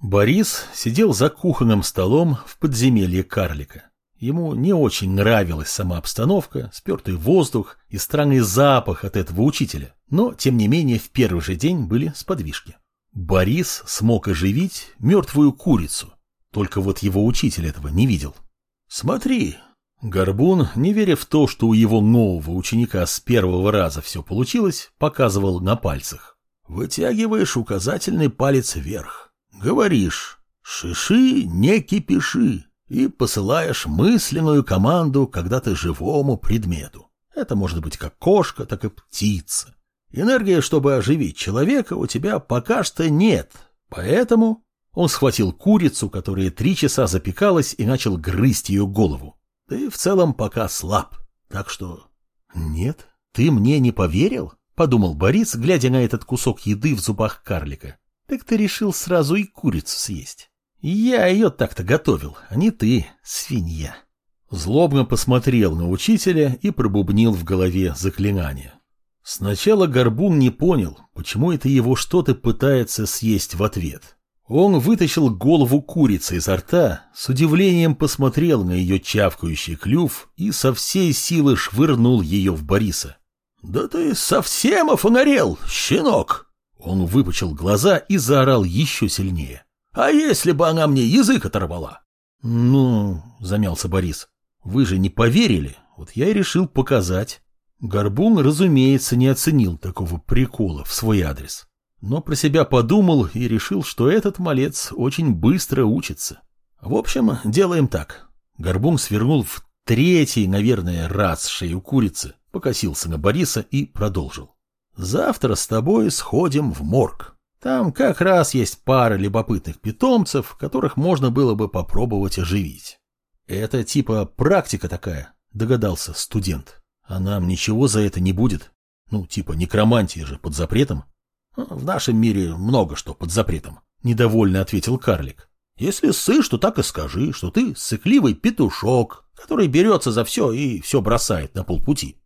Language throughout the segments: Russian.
Борис сидел за кухонным столом в подземелье карлика. Ему не очень нравилась сама обстановка, спертый воздух и странный запах от этого учителя, но, тем не менее, в первый же день были сподвижки. Борис смог оживить мертвую курицу, только вот его учитель этого не видел. «Смотри!» Горбун, не веря в то, что у его нового ученика с первого раза все получилось, показывал на пальцах. «Вытягиваешь указательный палец вверх. Говоришь «шиши, не кипиши» и посылаешь мысленную команду когда-то живому предмету. Это может быть как кошка, так и птица. Энергии, чтобы оживить человека, у тебя пока что нет, поэтому он схватил курицу, которая три часа запекалась, и начал грызть ее голову. Ты в целом пока слаб, так что... Нет, ты мне не поверил? Подумал Борис, глядя на этот кусок еды в зубах карлика. Так ты решил сразу и курицу съесть. Я ее так-то готовил, а не ты, свинья. Злобно посмотрел на учителя и пробубнил в голове заклинание. Сначала Горбун не понял, почему это его что-то пытается съесть в ответ. Он вытащил голову курицы изо рта, с удивлением посмотрел на ее чавкающий клюв и со всей силы швырнул ее в Бориса. «Да ты совсем офонарел, щенок!» Он выпучил глаза и заорал еще сильнее. «А если бы она мне язык оторвала?» «Ну...» — замялся Борис. «Вы же не поверили, вот я и решил показать». Горбун, разумеется, не оценил такого прикола в свой адрес. Но про себя подумал и решил, что этот малец очень быстро учится. В общем, делаем так. Горбун свернул в третий, наверное, раз шею курицы, покосился на Бориса и продолжил. Завтра с тобой сходим в морг. Там как раз есть пара любопытных питомцев, которых можно было бы попробовать оживить. Это типа практика такая, догадался студент. А нам ничего за это не будет. Ну, типа некромантия же под запретом. В нашем мире много что под запретом, недовольно ответил карлик. Если сышь, то так и скажи, что ты сыкливый петушок, который берется за все и все бросает на полпути.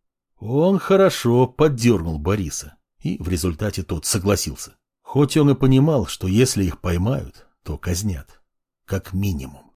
Он хорошо поддернул Бориса, и в результате тот согласился. Хоть он и понимал, что если их поймают, то казнят. Как минимум.